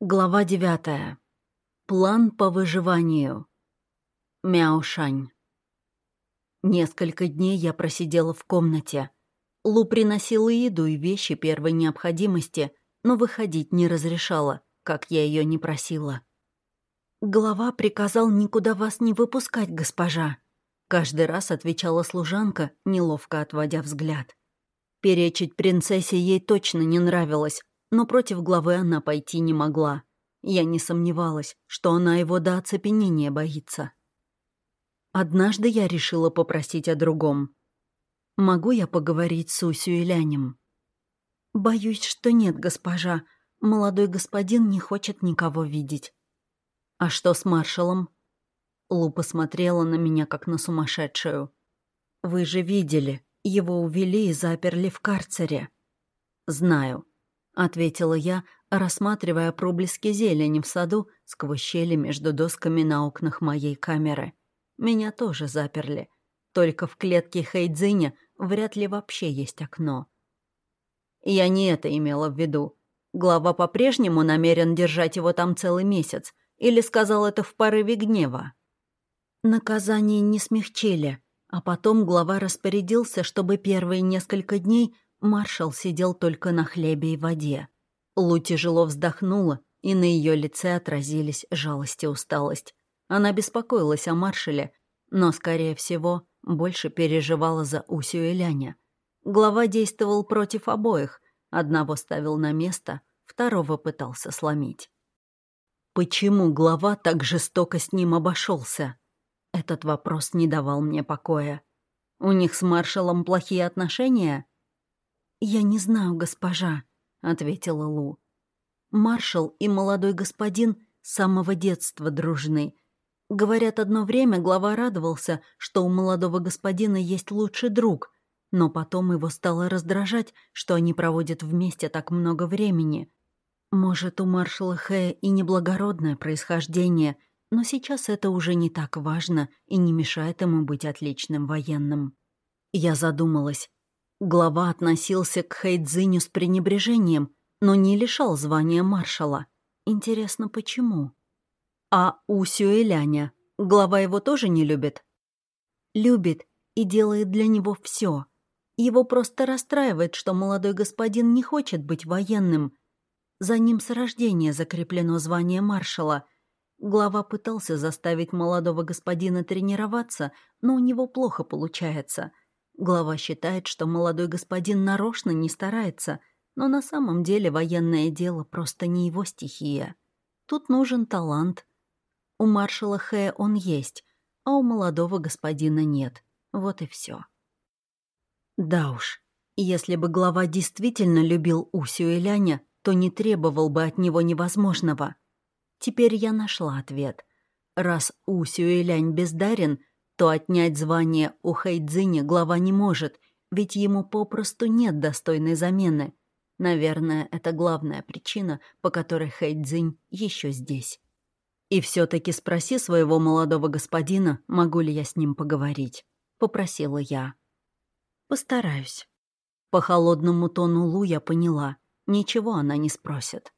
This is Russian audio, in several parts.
Глава девятая. План по выживанию. Мяушань. Несколько дней я просидела в комнате. Лу приносила еду и вещи первой необходимости, но выходить не разрешала, как я ее не просила. «Глава приказал никуда вас не выпускать, госпожа», — каждый раз отвечала служанка, неловко отводя взгляд. Перечить принцессе ей точно не нравилось, но против главы она пойти не могла. Я не сомневалась, что она его до оцепенения боится. Однажды я решила попросить о другом. «Могу я поговорить с Усю и Лянем?» «Боюсь, что нет, госпожа. Молодой господин не хочет никого видеть». «А что с маршалом?» Лу посмотрела на меня, как на сумасшедшую. «Вы же видели, его увели и заперли в карцере». «Знаю ответила я, рассматривая проблески зелени в саду сквозь щели между досками на окнах моей камеры. Меня тоже заперли. Только в клетке Хэйдзиня вряд ли вообще есть окно. Я не это имела в виду. Глава по-прежнему намерен держать его там целый месяц или сказал это в порыве гнева. Наказание не смягчили, а потом глава распорядился, чтобы первые несколько дней Маршал сидел только на хлебе и воде. Лу тяжело вздохнула, и на ее лице отразились жалость и усталость. Она беспокоилась о маршале, но, скорее всего, больше переживала за Усю и Ляня. Глава действовал против обоих, одного ставил на место, второго пытался сломить. Почему глава так жестоко с ним обошелся? Этот вопрос не давал мне покоя. У них с маршалом плохие отношения? «Я не знаю, госпожа», — ответила Лу. «Маршал и молодой господин с самого детства дружны. Говорят, одно время глава радовался, что у молодого господина есть лучший друг, но потом его стало раздражать, что они проводят вместе так много времени. Может, у маршала Хэя и неблагородное происхождение, но сейчас это уже не так важно и не мешает ему быть отличным военным». Я задумалась. Глава относился к Хэйдзиню с пренебрежением, но не лишал звания маршала. Интересно, почему? А Усю и Ляня? Глава его тоже не любит? Любит и делает для него все. Его просто расстраивает, что молодой господин не хочет быть военным. За ним с рождения закреплено звание маршала. Глава пытался заставить молодого господина тренироваться, но у него плохо получается — Глава считает, что молодой господин нарочно не старается, но на самом деле военное дело просто не его стихия. Тут нужен талант. У маршала Хэ он есть, а у молодого господина нет. Вот и все. Да уж, если бы глава действительно любил Усю и Ляня, то не требовал бы от него невозможного. Теперь я нашла ответ. Раз Усю и Лянь бездарен, то отнять звание у Хайдзиня глава не может, ведь ему попросту нет достойной замены. Наверное, это главная причина, по которой Хайдзинь еще здесь. И все-таки спроси своего молодого господина, могу ли я с ним поговорить. Попросила я. Постараюсь. По холодному тону Лу я поняла. Ничего она не спросит.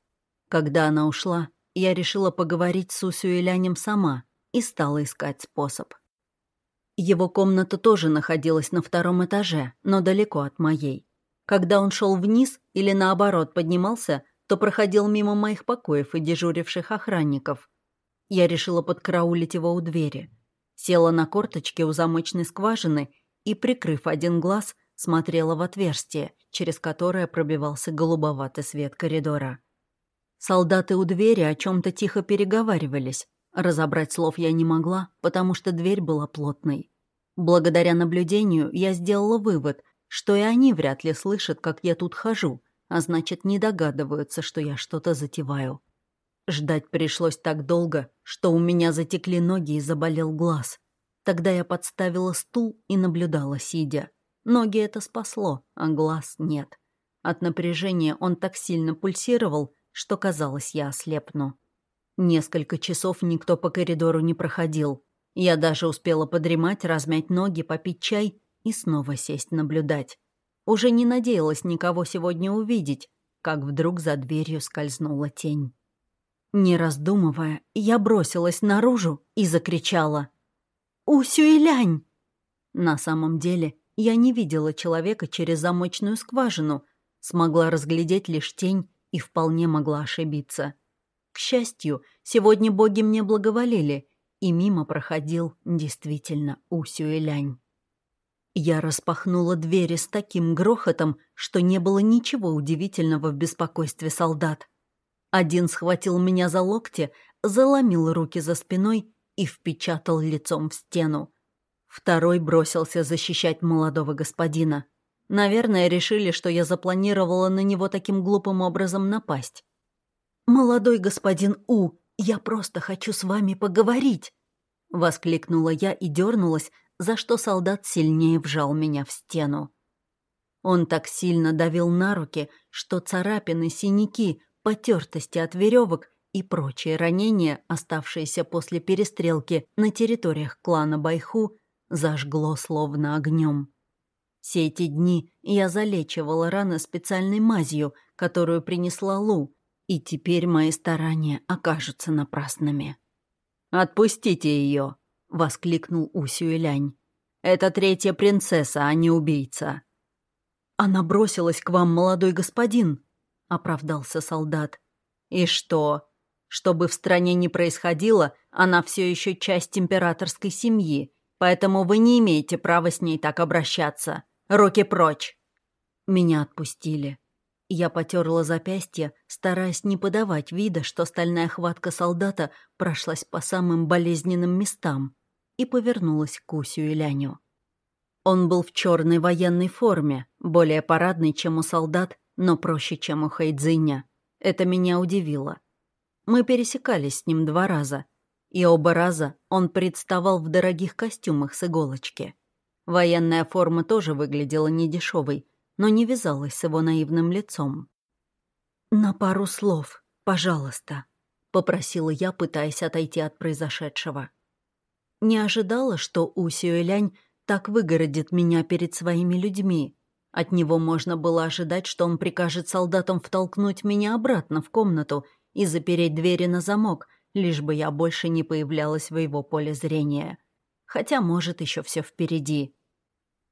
Когда она ушла, я решила поговорить с Усю и Лянем сама и стала искать способ. Его комната тоже находилась на втором этаже, но далеко от моей. Когда он шел вниз или наоборот поднимался, то проходил мимо моих покоев и дежуривших охранников. Я решила подкараулить его у двери. Села на корточке у замочной скважины и, прикрыв один глаз, смотрела в отверстие, через которое пробивался голубоватый свет коридора. Солдаты у двери о чем-то тихо переговаривались. Разобрать слов я не могла, потому что дверь была плотной. Благодаря наблюдению я сделала вывод, что и они вряд ли слышат, как я тут хожу, а значит, не догадываются, что я что-то затеваю. Ждать пришлось так долго, что у меня затекли ноги и заболел глаз. Тогда я подставила стул и наблюдала, сидя. Ноги это спасло, а глаз нет. От напряжения он так сильно пульсировал, что казалось, я ослепну. Несколько часов никто по коридору не проходил. Я даже успела подремать, размять ноги, попить чай и снова сесть наблюдать. Уже не надеялась никого сегодня увидеть, как вдруг за дверью скользнула тень. Не раздумывая, я бросилась наружу и закричала. «Усюэлянь!» На самом деле я не видела человека через замочную скважину, смогла разглядеть лишь тень и вполне могла ошибиться. К счастью, сегодня боги мне благоволили, и мимо проходил действительно Усюэлянь. Я распахнула двери с таким грохотом, что не было ничего удивительного в беспокойстве солдат. Один схватил меня за локти, заломил руки за спиной и впечатал лицом в стену. Второй бросился защищать молодого господина. Наверное, решили, что я запланировала на него таким глупым образом напасть. «Молодой господин У, я просто хочу с вами поговорить!» Воскликнула я и дернулась, за что солдат сильнее вжал меня в стену. Он так сильно давил на руки, что царапины, синяки, потертости от веревок и прочие ранения, оставшиеся после перестрелки на территориях клана Байху, зажгло словно огнем. Все эти дни я залечивала раны специальной мазью, которую принесла Лу, и теперь мои старания окажутся напрасными. «Отпустите ее!» — воскликнул Усюэлянь. «Это третья принцесса, а не убийца». «Она бросилась к вам, молодой господин», — оправдался солдат. «И что? Что бы в стране ни происходило, она все еще часть императорской семьи, поэтому вы не имеете права с ней так обращаться. Руки прочь!» Меня отпустили. Я потерла запястье, стараясь не подавать вида, что стальная хватка солдата прошлась по самым болезненным местам, и повернулась к Усю и Ляню. Он был в черной военной форме, более парадной, чем у солдат, но проще, чем у Хайдзиня. Это меня удивило. Мы пересекались с ним два раза, и оба раза он представал в дорогих костюмах с иголочки. Военная форма тоже выглядела недешевой, но не вязалась с его наивным лицом. «На пару слов, пожалуйста», — попросила я, пытаясь отойти от произошедшего. Не ожидала, что Усюэлянь так выгородит меня перед своими людьми. От него можно было ожидать, что он прикажет солдатам втолкнуть меня обратно в комнату и запереть двери на замок, лишь бы я больше не появлялась в его поле зрения. Хотя, может, еще все впереди.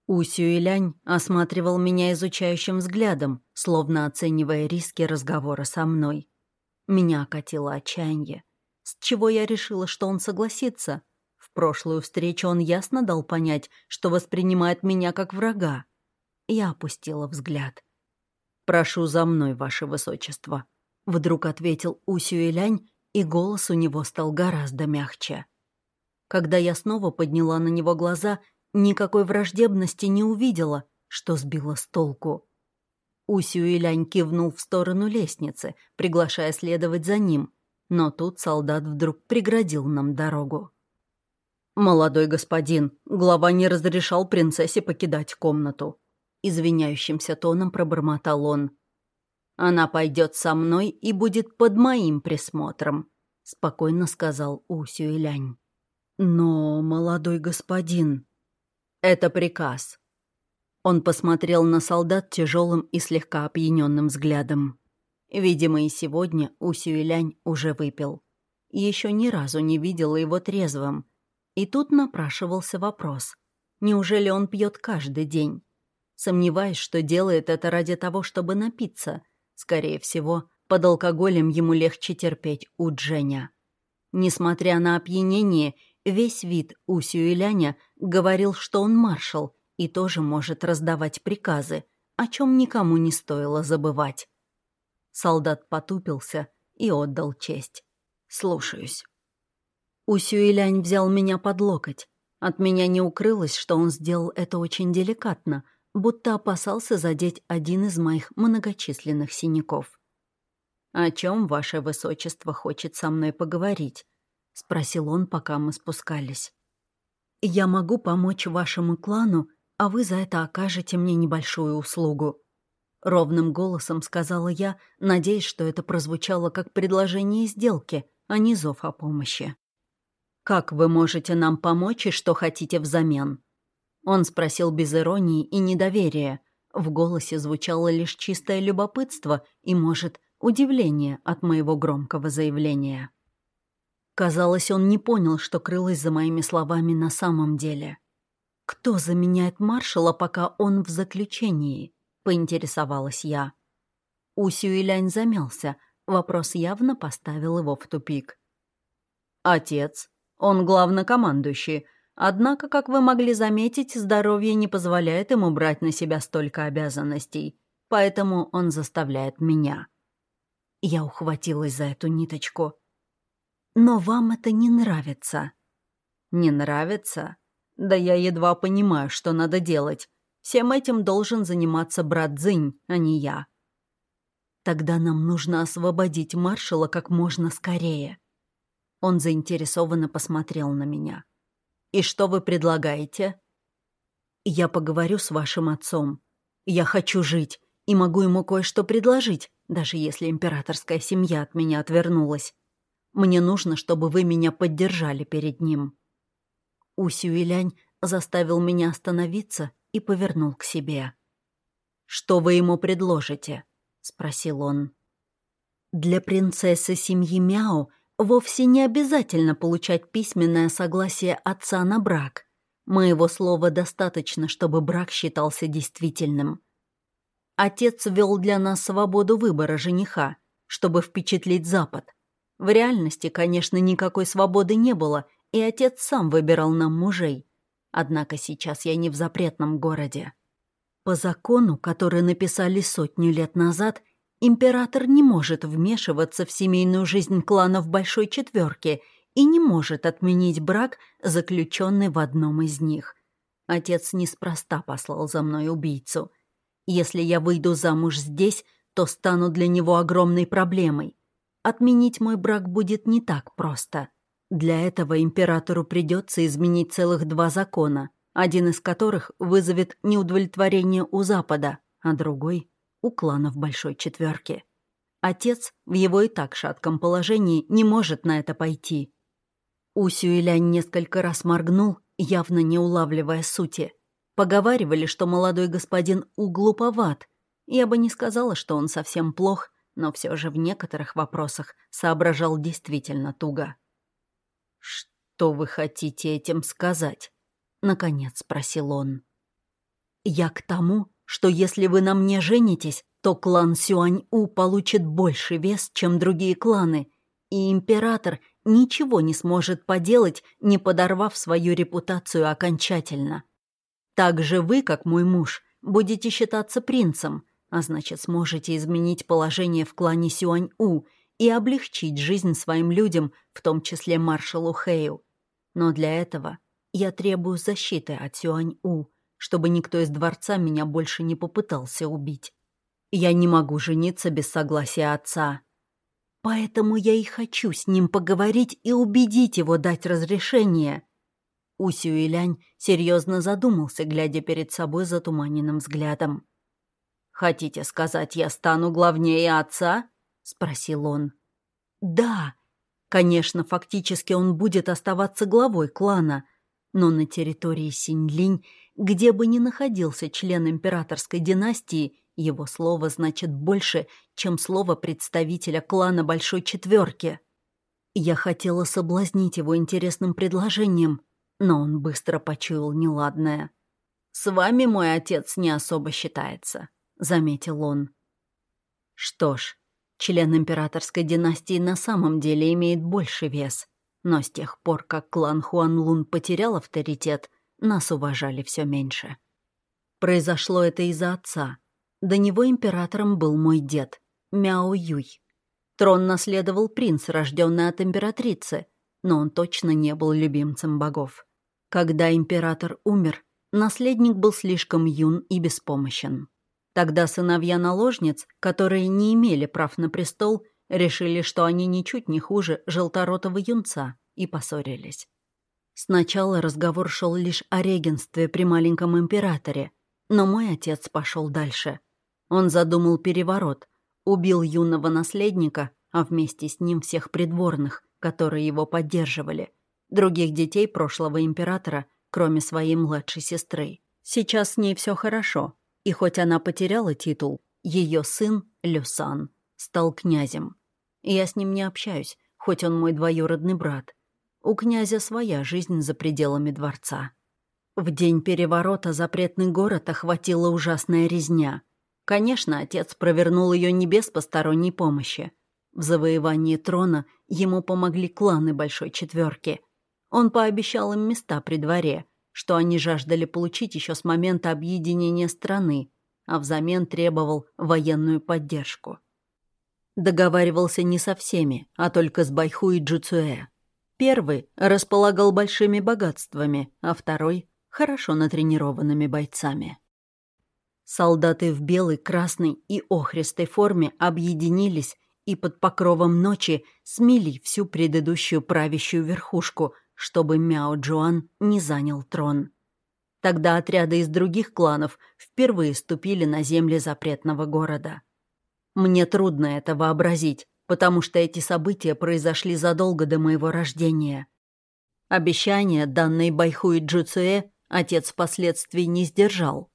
Усю и Лянь осматривал меня изучающим взглядом, словно оценивая риски разговора со мной. Меня окатило отчаяние. С чего я решила, что он согласится? В прошлую встречу он ясно дал понять, что воспринимает меня как врага. Я опустила взгляд. «Прошу за мной, ваше высочество», — вдруг ответил Усю и Лянь, и голос у него стал гораздо мягче. Когда я снова подняла на него глаза, Никакой враждебности не увидела, что сбила с толку. Усю Илянь кивнул в сторону лестницы, приглашая следовать за ним, но тут солдат вдруг преградил нам дорогу. «Молодой господин, глава не разрешал принцессе покидать комнату», — извиняющимся тоном пробормотал он. «Она пойдет со мной и будет под моим присмотром», — спокойно сказал Усю Илянь. «Но, молодой господин...» «Это приказ». Он посмотрел на солдат тяжелым и слегка опьяненным взглядом. Видимо, и сегодня Усюэлянь уже выпил. Еще ни разу не видела его трезвым. И тут напрашивался вопрос. Неужели он пьет каждый день? Сомневаюсь, что делает это ради того, чтобы напиться. Скорее всего, под алкоголем ему легче терпеть у Дженя. Несмотря на опьянение, Весь вид Усю и Ляня говорил, что он маршал и тоже может раздавать приказы, о чем никому не стоило забывать. Солдат потупился и отдал честь. «Слушаюсь». Усю и Лянь взял меня под локоть. От меня не укрылось, что он сделал это очень деликатно, будто опасался задеть один из моих многочисленных синяков. «О чем ваше высочество хочет со мной поговорить?» — спросил он, пока мы спускались. «Я могу помочь вашему клану, а вы за это окажете мне небольшую услугу», — ровным голосом сказала я, надеясь, что это прозвучало как предложение сделки, а не зов о помощи. «Как вы можете нам помочь и что хотите взамен?» Он спросил без иронии и недоверия. В голосе звучало лишь чистое любопытство и, может, удивление от моего громкого заявления. Казалось, он не понял, что крылось за моими словами на самом деле. «Кто заменяет маршала, пока он в заключении?» — поинтересовалась я. Усю Илянь замялся, вопрос явно поставил его в тупик. «Отец. Он главнокомандующий, однако, как вы могли заметить, здоровье не позволяет ему брать на себя столько обязанностей, поэтому он заставляет меня». Я ухватилась за эту ниточку. Но вам это не нравится. Не нравится? Да я едва понимаю, что надо делать. Всем этим должен заниматься брат Зинь, а не я. Тогда нам нужно освободить маршала как можно скорее. Он заинтересованно посмотрел на меня. «И что вы предлагаете?» «Я поговорю с вашим отцом. Я хочу жить и могу ему кое-что предложить, даже если императорская семья от меня отвернулась. Мне нужно, чтобы вы меня поддержали перед ним». Усюилянь заставил меня остановиться и повернул к себе. «Что вы ему предложите?» — спросил он. «Для принцессы семьи Мяо вовсе не обязательно получать письменное согласие отца на брак. Моего слова достаточно, чтобы брак считался действительным. Отец ввел для нас свободу выбора жениха, чтобы впечатлить Запад. В реальности, конечно, никакой свободы не было, и отец сам выбирал нам мужей. Однако сейчас я не в запретном городе. По закону, который написали сотню лет назад, император не может вмешиваться в семейную жизнь кланов Большой Четверки и не может отменить брак, заключенный в одном из них. Отец неспроста послал за мной убийцу. Если я выйду замуж здесь, то стану для него огромной проблемой. Отменить мой брак будет не так просто. Для этого императору придется изменить целых два закона, один из которых вызовет неудовлетворение у Запада, а другой — у кланов Большой Четверки. Отец в его и так шатком положении не может на это пойти. Усю Илянь несколько раз моргнул, явно не улавливая сути. Поговаривали, что молодой господин углуповат. Я бы не сказала, что он совсем плох — но все же в некоторых вопросах соображал действительно туго. «Что вы хотите этим сказать?» — наконец спросил он. «Я к тому, что если вы на мне женитесь, то клан Сюань-У получит больше вес, чем другие кланы, и император ничего не сможет поделать, не подорвав свою репутацию окончательно. Также вы, как мой муж, будете считаться принцем, а значит, сможете изменить положение в клане Сюань-У и облегчить жизнь своим людям, в том числе маршалу Хэю. Но для этого я требую защиты от Сюань-У, чтобы никто из дворца меня больше не попытался убить. Я не могу жениться без согласия отца. Поэтому я и хочу с ним поговорить и убедить его дать разрешение. Усю Илянь серьезно задумался, глядя перед собой затуманенным взглядом. «Хотите сказать, я стану главнее отца?» — спросил он. «Да. Конечно, фактически он будет оставаться главой клана, но на территории Синьлинь, где бы ни находился член императорской династии, его слово значит больше, чем слово представителя клана Большой Четверки. Я хотела соблазнить его интересным предложением, но он быстро почуял неладное. «С вами мой отец не особо считается», — заметил он. Что ж, член императорской династии на самом деле имеет больше вес. Но с тех пор, как клан Хуан Лун потерял авторитет, нас уважали все меньше. Произошло это из-за отца. До него императором был мой дед, Мяо Юй. Трон наследовал принц, рожденный от императрицы, но он точно не был любимцем богов. Когда император умер, наследник был слишком юн и беспомощен. Тогда сыновья наложниц, которые не имели прав на престол, решили, что они ничуть не хуже желторотого юнца, и поссорились. Сначала разговор шел лишь о регенстве при маленьком императоре, но мой отец пошел дальше. Он задумал переворот, убил юного наследника, а вместе с ним всех придворных, которые его поддерживали, других детей прошлого императора, кроме своей младшей сестры. Сейчас с ней все хорошо, и хоть она потеряла титул, ее сын — Люсан. стал князем. Я с ним не общаюсь, хоть он мой двоюродный брат. У князя своя жизнь за пределами дворца. В день переворота запретный город охватила ужасная резня. Конечно, отец провернул ее не без посторонней помощи. В завоевании трона ему помогли кланы Большой Четверки. Он пообещал им места при дворе, что они жаждали получить еще с момента объединения страны, а взамен требовал военную поддержку. Договаривался не со всеми, а только с Байху и Джуцуэ. Первый располагал большими богатствами, а второй — хорошо натренированными бойцами. Солдаты в белой, красной и охристой форме объединились и под покровом ночи смели всю предыдущую правящую верхушку, чтобы Мяо Джуан не занял трон. Тогда отряды из других кланов впервые ступили на земли запретного города. Мне трудно это вообразить, потому что эти события произошли задолго до моего рождения. Обещания, данные Байху и Джуцуэ, отец впоследствии не сдержал.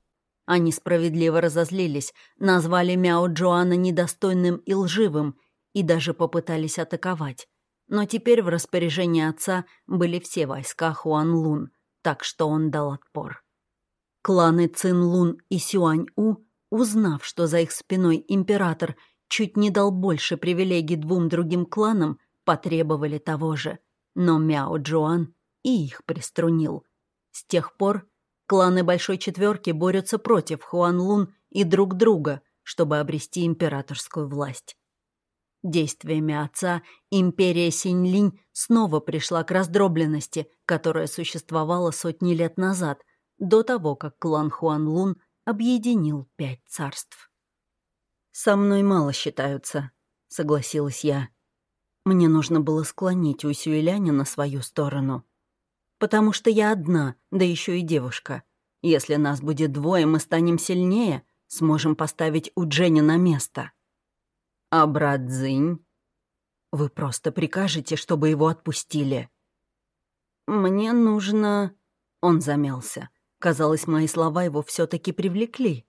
Они справедливо разозлились, назвали Мяо Джоана недостойным и лживым и даже попытались атаковать. Но теперь в распоряжении отца были все войска Хуан Лун, так что он дал отпор. Кланы Цин Лун и Сюань У, узнав, что за их спиной император чуть не дал больше привилегий двум другим кланам, потребовали того же. Но Мяо Джоан и их приструнил. С тех пор Кланы Большой Четверки борются против Хуан Лун и друг друга, чтобы обрести императорскую власть. Действиями отца империя Синь-Линь снова пришла к раздробленности, которая существовала сотни лет назад, до того, как клан Хуан Лун объединил пять царств. «Со мной мало считаются», — согласилась я. Мне нужно было склонить Усюэляня на свою сторону потому что я одна, да еще и девушка. Если нас будет двое, мы станем сильнее, сможем поставить у Дженни на место. А брат Цзинь? Вы просто прикажете, чтобы его отпустили. Мне нужно... Он замялся. Казалось, мои слова его все таки привлекли.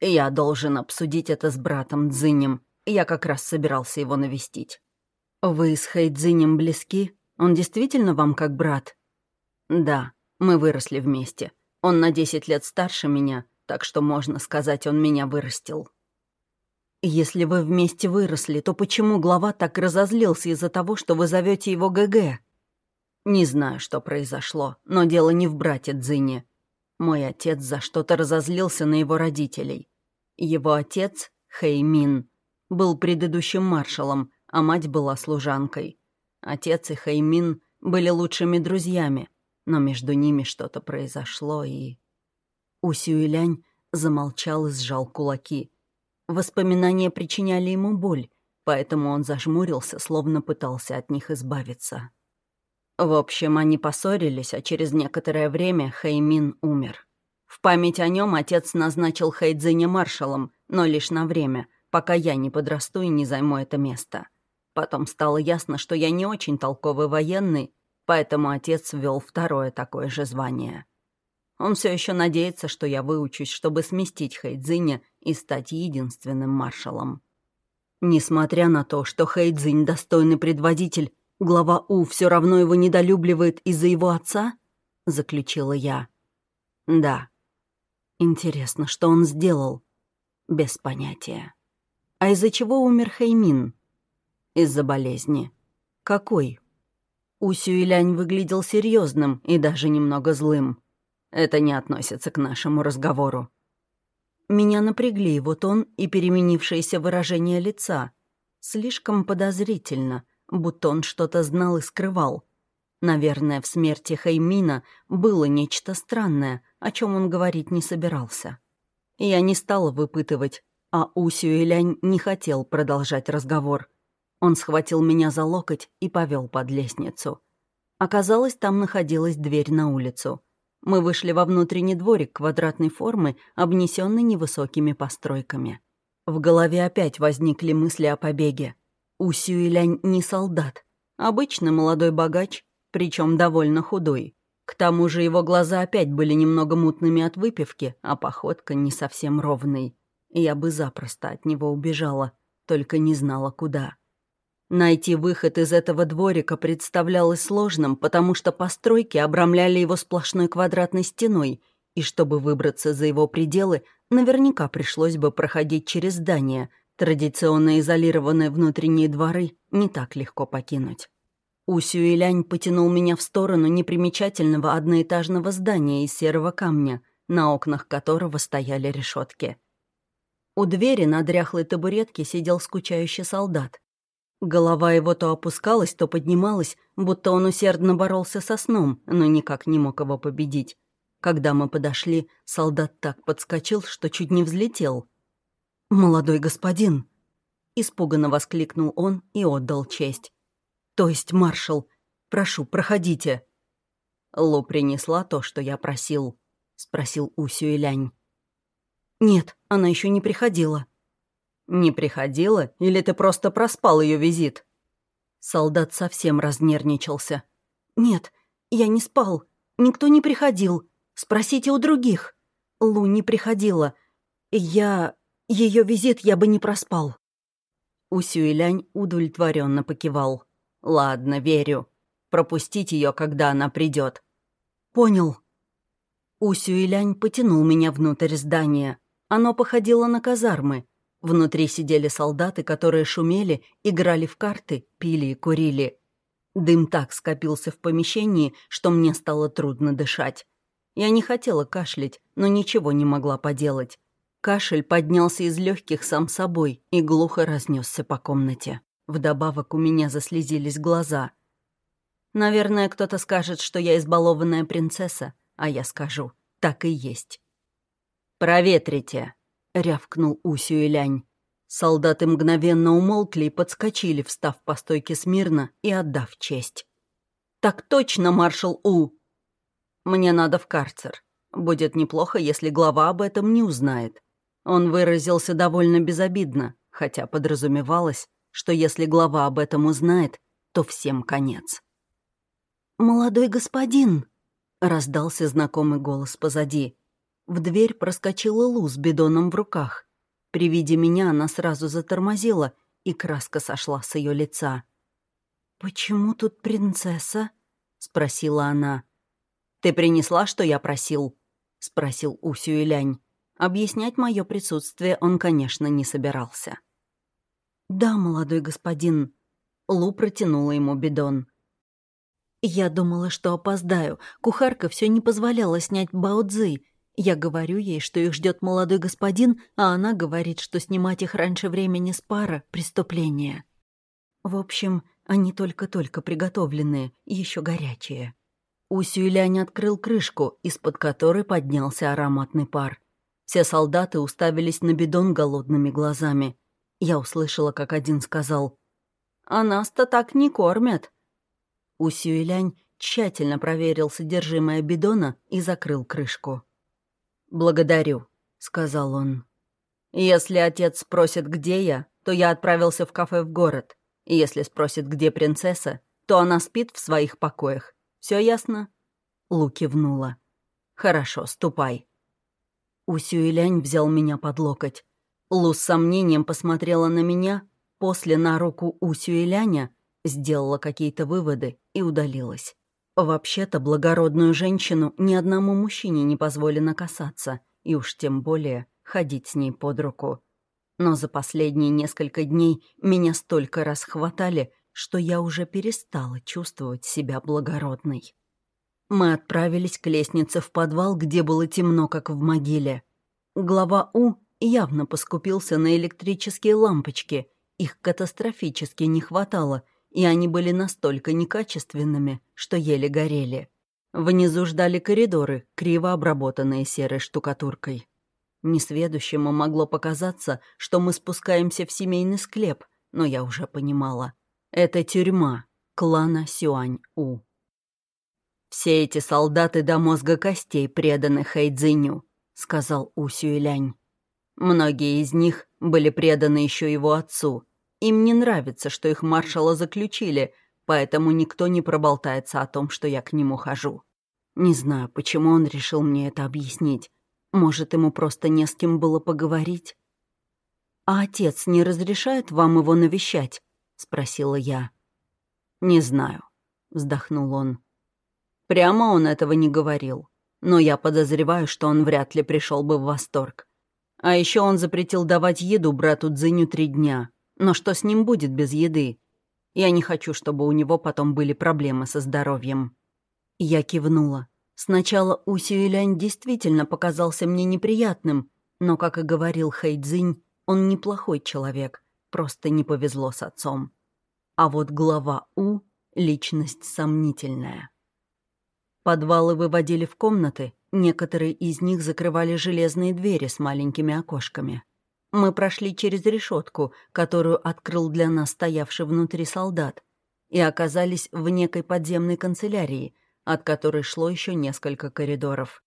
Я должен обсудить это с братом Цзинем. Я как раз собирался его навестить. Вы с Хэйдзинем близки? Он действительно вам как брат? «Да, мы выросли вместе. Он на 10 лет старше меня, так что, можно сказать, он меня вырастил». «Если вы вместе выросли, то почему глава так разозлился из-за того, что вы зовете его ГГ?» «Не знаю, что произошло, но дело не в брате Дзине. Мой отец за что-то разозлился на его родителей. Его отец, Хэймин, был предыдущим маршалом, а мать была служанкой. Отец и Хэймин были лучшими друзьями, но между ними что-то произошло, и... Усюэлянь замолчал и сжал кулаки. Воспоминания причиняли ему боль, поэтому он зажмурился, словно пытался от них избавиться. В общем, они поссорились, а через некоторое время Хэймин умер. В память о нем отец назначил Хэйдзиня маршалом, но лишь на время, пока я не подрасту и не займу это место. Потом стало ясно, что я не очень толковый военный, поэтому отец ввел второе такое же звание. Он все еще надеется, что я выучусь, чтобы сместить Хэйдзиня и стать единственным маршалом. Несмотря на то, что Хэйдзинь достойный предводитель, глава У все равно его недолюбливает из-за его отца? Заключила я. Да. Интересно, что он сделал? Без понятия. А из-за чего умер Хэймин? Из-за болезни. Какой? Усюэлянь выглядел серьезным и даже немного злым. Это не относится к нашему разговору. Меня напрягли его тон и переменившееся выражение лица. Слишком подозрительно, будто он что-то знал и скрывал. Наверное, в смерти Хаймина было нечто странное, о чем он говорить не собирался. Я не стала выпытывать, а Усюэлянь не хотел продолжать разговор. Он схватил меня за локоть и повел под лестницу. Оказалось, там находилась дверь на улицу. Мы вышли во внутренний дворик квадратной формы, обнесенный невысокими постройками. В голове опять возникли мысли о побеге. Усюэлянь не солдат. Обычный молодой богач, причем довольно худой. К тому же его глаза опять были немного мутными от выпивки, а походка не совсем ровной. Я бы запросто от него убежала. только не знала, куда. Найти выход из этого дворика представлялось сложным, потому что постройки обрамляли его сплошной квадратной стеной, и чтобы выбраться за его пределы, наверняка пришлось бы проходить через здание. Традиционно изолированные внутренние дворы не так легко покинуть. Усю и Лянь потянул меня в сторону непримечательного одноэтажного здания из серого камня, на окнах которого стояли решетки. У двери на дряхлой табуретке сидел скучающий солдат. Голова его то опускалась, то поднималась, будто он усердно боролся со сном, но никак не мог его победить. Когда мы подошли, солдат так подскочил, что чуть не взлетел. «Молодой господин!» Испуганно воскликнул он и отдал честь. «То есть, маршал, прошу, проходите». «Лу принесла то, что я просил?» — спросил Усю и Лянь. «Нет, она еще не приходила», «Не приходила? Или ты просто проспал ее визит?» Солдат совсем разнервничался. «Нет, я не спал. Никто не приходил. Спросите у других. Лу не приходила. Я... Ее визит я бы не проспал». Усюэлянь удовлетворенно покивал. «Ладно, верю. Пропустить ее, когда она придет. «Понял». Усюэлянь потянул меня внутрь здания. Оно походило на казармы. Внутри сидели солдаты, которые шумели, играли в карты, пили и курили. Дым так скопился в помещении, что мне стало трудно дышать. Я не хотела кашлять, но ничего не могла поделать. Кашель поднялся из легких сам собой и глухо разнесся по комнате. Вдобавок у меня заслезились глаза. Наверное, кто-то скажет, что я избалованная принцесса, а я скажу, так и есть. «Проветрите», — рявкнул Усю и Лянь. Солдаты мгновенно умолкли и подскочили, встав по стойке смирно и отдав честь. «Так точно, маршал У!» «Мне надо в карцер. Будет неплохо, если глава об этом не узнает». Он выразился довольно безобидно, хотя подразумевалось, что если глава об этом узнает, то всем конец. «Молодой господин!» — раздался знакомый голос позади. В дверь проскочила Лу с бидоном в руках. При виде меня она сразу затормозила, и краска сошла с ее лица. «Почему тут принцесса?» — спросила она. «Ты принесла, что я просил?» — спросил Усю и Лянь. Объяснять мое присутствие он, конечно, не собирался. «Да, молодой господин». Лу протянула ему бидон. Я думала, что опоздаю. Кухарка все не позволяла снять баудзы, я говорю ей, что их ждет молодой господин, а она говорит, что снимать их раньше времени с пара — преступление. В общем, они только-только приготовленные, еще горячие. Усюйлянь открыл крышку, из-под которой поднялся ароматный пар. Все солдаты уставились на бидон голодными глазами. Я услышала, как один сказал, «А нас-то так не кормят». Усюйлянь тщательно проверил содержимое бидона и закрыл крышку. «Благодарю», — сказал он. «Если отец спросит, где я, то я отправился в кафе в город. Если спросит, где принцесса, то она спит в своих покоях. Все ясно?» Лу кивнула. «Хорошо, ступай». Усюэлянь взял меня под локоть. Лу с сомнением посмотрела на меня, после на руку Усюэляня, сделала какие-то выводы и удалилась. Вообще-то благородную женщину ни одному мужчине не позволено касаться, и уж тем более ходить с ней под руку. Но за последние несколько дней меня столько раз хватали, что я уже перестала чувствовать себя благородной. Мы отправились к лестнице в подвал, где было темно, как в могиле. Глава У явно поскупился на электрические лампочки. Их катастрофически не хватало, и они были настолько некачественными, что еле горели. Внизу ждали коридоры, криво обработанные серой штукатуркой. Несведущему могло показаться, что мы спускаемся в семейный склеп, но я уже понимала. Это тюрьма клана Сюань-У. «Все эти солдаты до мозга костей преданы Хэйдзиню», — сказал У Сюэлянь. «Многие из них были преданы еще его отцу, им не нравится, что их маршала заключили, поэтому никто не проболтается о том, что я к нему хожу. Не знаю, почему он решил мне это объяснить. Может, ему просто не с кем было поговорить? «А отец не разрешает вам его навещать?» — спросила я. «Не знаю», — вздохнул он. Прямо он этого не говорил, но я подозреваю, что он вряд ли пришел бы в восторг. А еще он запретил давать еду брату Дзиню три дня. Но что с ним будет без еды? Я не хочу, чтобы у него потом были проблемы со здоровьем. Я кивнула. Сначала У Сюэлянь действительно показался мне неприятным, но, как и говорил Хэйдзинь, он неплохой человек, просто не повезло с отцом. А вот глава У — личность сомнительная. Подвалы выводили в комнаты, некоторые из них закрывали железные двери с маленькими окошками. Мы прошли через решетку, которую открыл для нас стоявший внутри солдат, и оказались в некой подземной канцелярии, от которой шло еще несколько коридоров.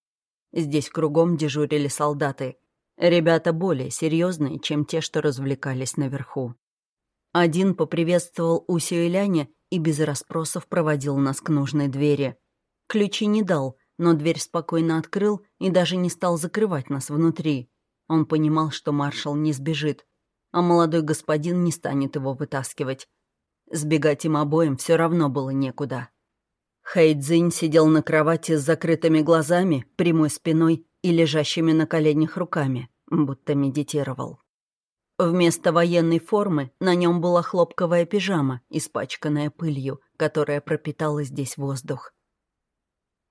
Здесь кругом дежурили солдаты. Ребята более серьезные, чем те, что развлекались наверху. Один поприветствовал Усю и Ляне и без расспросов проводил нас к нужной двери. Ключи не дал, но дверь спокойно открыл и даже не стал закрывать нас внутри. Он понимал, что маршал не сбежит, а молодой господин не станет его вытаскивать. Сбегать им обоим все равно было некуда. Хэйдзинь сидел на кровати с закрытыми глазами, прямой спиной и лежащими на коленях руками, будто медитировал. Вместо военной формы на нем была хлопковая пижама, испачканная пылью, которая пропитала здесь воздух.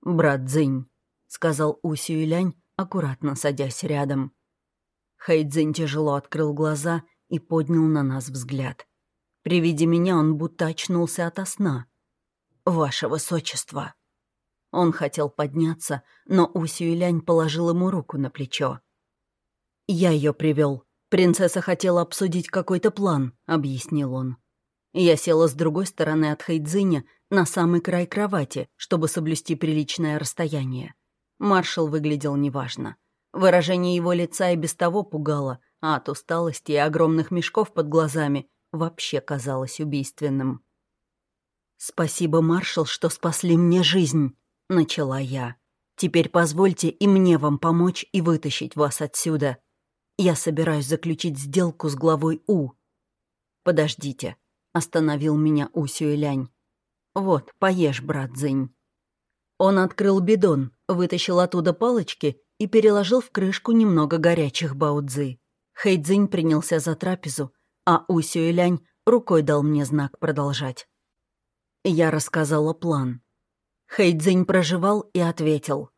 «Брат Дзинь», — сказал Усю Илянь, аккуратно садясь рядом. Хэйдзинь тяжело открыл глаза и поднял на нас взгляд. При виде меня он будто очнулся ото сна — «Ваше высочество». Он хотел подняться, но Усю Лянь положил ему руку на плечо. «Я ее привел. Принцесса хотела обсудить какой-то план», — объяснил он. Я села с другой стороны от Хайдзиня на самый край кровати, чтобы соблюсти приличное расстояние. Маршал выглядел неважно. Выражение его лица и без того пугало, а от усталости и огромных мешков под глазами вообще казалось убийственным. «Спасибо, маршал, что спасли мне жизнь», — начала я. «Теперь позвольте и мне вам помочь и вытащить вас отсюда. Я собираюсь заключить сделку с главой У». «Подождите», — остановил меня У Сюэлянь. «Вот, поешь, брат Зинь». Он открыл бидон, вытащил оттуда палочки и переложил в крышку немного горячих баудзы. Хэйдзинь принялся за трапезу, а У Сюэлянь рукой дал мне знак продолжать. Я рассказала план. Хэйдзинь проживал и ответил.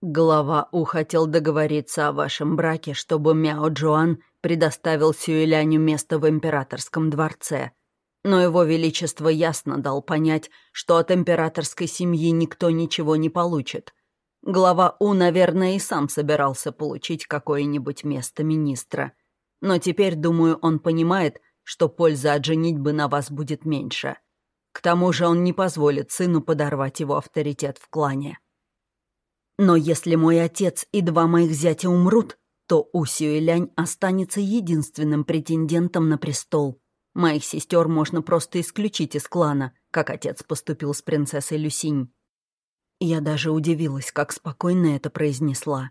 Глава У хотел договориться о вашем браке, чтобы Мяо Джоан предоставил Сюэляню место в императорском дворце. Но его величество ясно дал понять, что от императорской семьи никто ничего не получит. Глава У, наверное, и сам собирался получить какое-нибудь место министра. Но теперь, думаю, он понимает, что польза от женитьбы на вас будет меньше. К тому же он не позволит сыну подорвать его авторитет в клане. Но если мой отец и два моих зятя умрут, то Усю Лянь останется единственным претендентом на престол. Моих сестер можно просто исключить из клана, как отец поступил с принцессой Люсинь. Я даже удивилась, как спокойно это произнесла.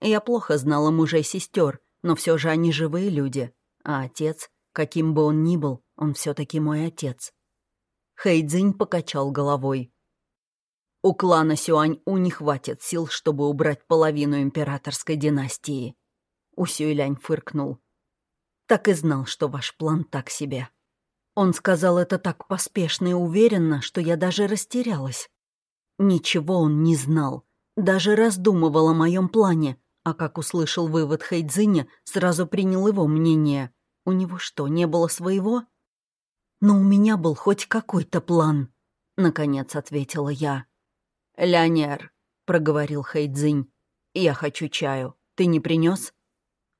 Я плохо знала мужей сестер, но все же они живые люди. А отец, каким бы он ни был, он все-таки мой отец. Хэйдзинь покачал головой. У клана Сюань-У не хватит сил, чтобы убрать половину императорской династии. У Сюэлянь фыркнул. Так и знал, что ваш план так себе. Он сказал это так поспешно и уверенно, что я даже растерялась. Ничего он не знал, даже раздумывал о моем плане, а как услышал вывод Хэйдзиня, сразу принял его мнение. У него что, не было своего? «Но у меня был хоть какой-то план», — наконец ответила я. «Лянер», — проговорил Хэйдзинь, — «я хочу чаю. Ты не принес?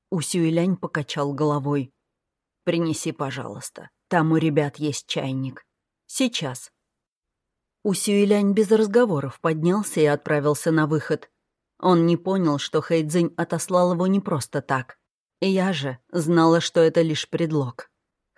Усюэлянь покачал головой. «Принеси, пожалуйста. Там у ребят есть чайник. Сейчас». Усюэлянь без разговоров поднялся и отправился на выход. Он не понял, что Хэйдзинь отослал его не просто так. Я же знала, что это лишь предлог.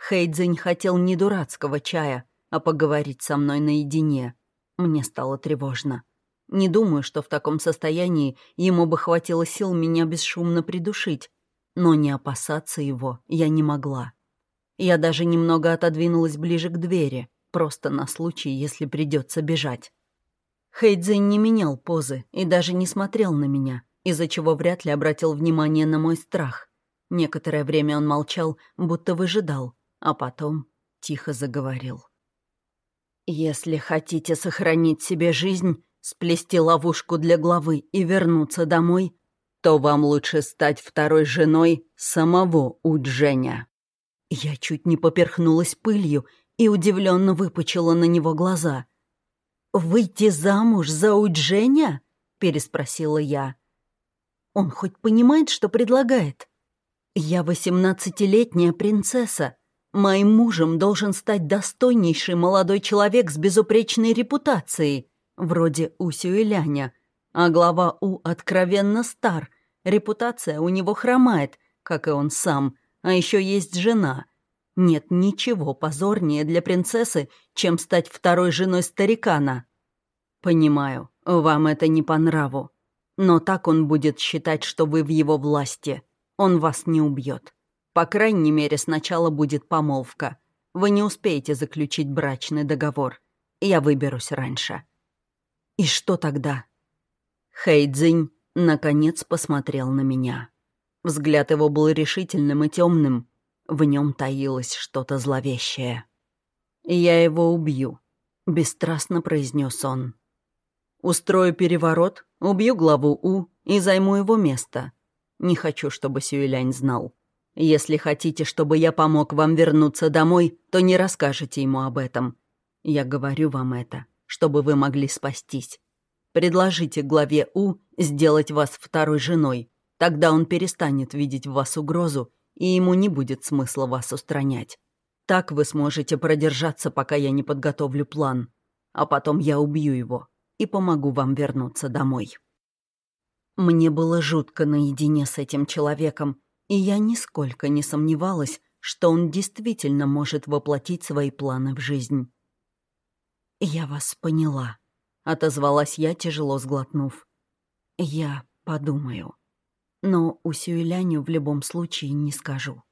Хейдзинь хотел не дурацкого чая, а поговорить со мной наедине. Мне стало тревожно. Не думаю, что в таком состоянии ему бы хватило сил меня бесшумно придушить. но не опасаться его я не могла. Я даже немного отодвинулась ближе к двери, просто на случай, если придется бежать. Хэйдзин не менял позы и даже не смотрел на меня, из-за чего вряд ли обратил внимание на мой страх. Некоторое время он молчал, будто выжидал, а потом тихо заговорил. «Если хотите сохранить себе жизнь, сплести ловушку для главы и вернуться домой, то вам лучше стать второй женой самого Удженя». Я чуть не поперхнулась пылью и удивленно выпучила на него глаза. «Выйти замуж за Удженя?» — переспросила я. «Он хоть понимает, что предлагает?» «Я восемнадцатилетняя принцесса. Моим мужем должен стать достойнейший молодой человек с безупречной репутацией, вроде Усю и Ляня. А глава У откровенно стар, репутация у него хромает, как и он сам, а еще есть жена. Нет ничего позорнее для принцессы, чем стать второй женой старикана. Понимаю, вам это не по нраву. Но так он будет считать, что вы в его власти. Он вас не убьет. По крайней мере, сначала будет помолвка. Вы не успеете заключить брачный договор. Я выберусь раньше. И что тогда? Хэйдзинь наконец посмотрел на меня. Взгляд его был решительным и темным. В нем таилось что-то зловещее. «Я его убью», — бесстрастно произнес он. «Устрою переворот, убью главу У и займу его место. Не хочу, чтобы Сюэлянь знал. Если хотите, чтобы я помог вам вернуться домой, то не расскажете ему об этом. Я говорю вам это, чтобы вы могли спастись. Предложите главе У сделать вас второй женой. Тогда он перестанет видеть в вас угрозу, и ему не будет смысла вас устранять. Так вы сможете продержаться, пока я не подготовлю план. А потом я убью его и помогу вам вернуться домой. Мне было жутко наедине с этим человеком, и я нисколько не сомневалась, что он действительно может воплотить свои планы в жизнь. «Я вас поняла», — отозвалась я, тяжело сглотнув. «Я подумаю. Но у Сюэляню в любом случае не скажу».